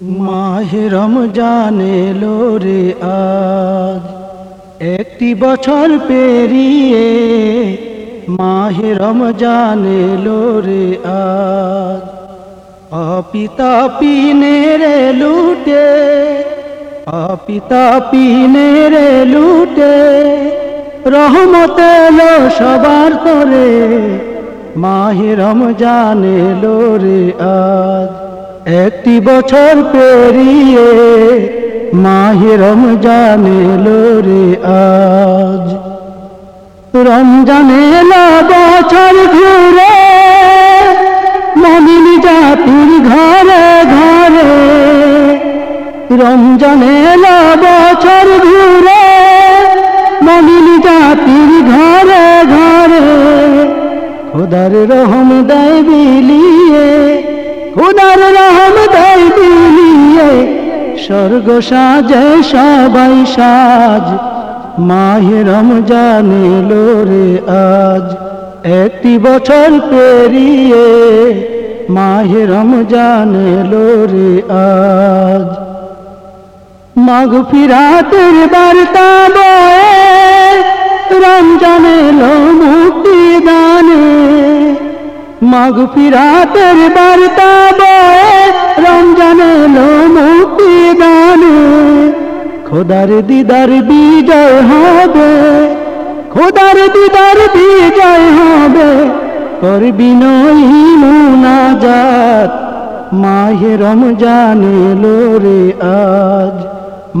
মাহে রমজান এলো রে আজ। একটি বছর পেরিয়ে মাহে রমজান এলো রে আজ। অপিতা পিনে রে লুটে অপিতা পিনে রে লুটে রহমত এলো সবার করে মাহে রমজান এলো রে আজ। একটি বছর পেরিয়ে মাহে রমজান এলো রে আজ। রমজান এলো, বছর ঘুরে মমিন জাতির ঘরে ঘরে। রমজান এলো, বছর ঘুরে মমিন জাতির ঘরে ঘরে। খোদার রহম দেয় বিলিয়ে খোদার রহম দেয় বিলিয়ে স্বর্গ সাজে সবাই সাজ। মাহে রমজান এলো রে আজ একটি বছর পেরিয়ে, মাহে রমজান এলো রে আজ। মাঘ ফিরাতের বার্তা বয়ে, রমজান মাঘ ফিরাতের বার্তা বয়ে, রমজান এলো মুক্তি দানে খোদার দিদার বিজয় হবে, খোদার দিদার বিজয় হবে। করবি নই মুনাজাত, মাহে রমজান এলো রে আজ।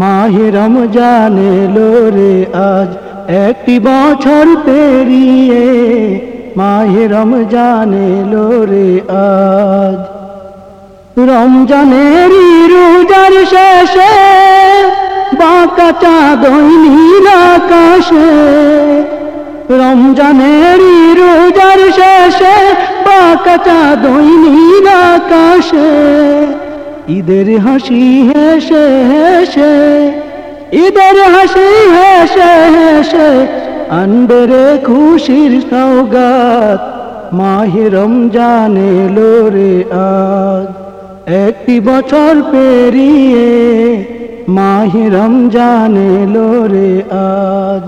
মাহে রমজান এলো রে আজ, একটি বছর পেরিয়ে মাহে রমজান এলো রে আজ। রমজানেরই রোজার শেষে বাঁকা চাঁদই নীল আকাশে। রমজানেরই রোজার শেষে বাঁকা চাঁদই নীল আকাশে। ঈদের হাসি হেসে হেসে, ঈদের হাসি হেসে হেসে আনবে রে খুশির সৌগাত মাহে রমজান এলো রে আজ। একটি বছর পেরিয়ে মাহে রমজান এলো রে আজ।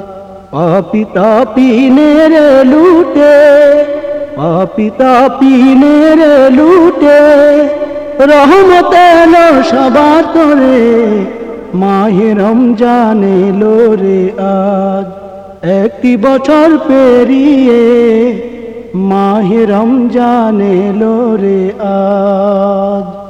অপিতা পিনে রে লুটে অপিতা পিনে রে লুটে, রহমত সবার করে মাহে রমজান এলো রে আজ। একটি বছর পেরিয়ে মাহে রমজান এলো রে আজ।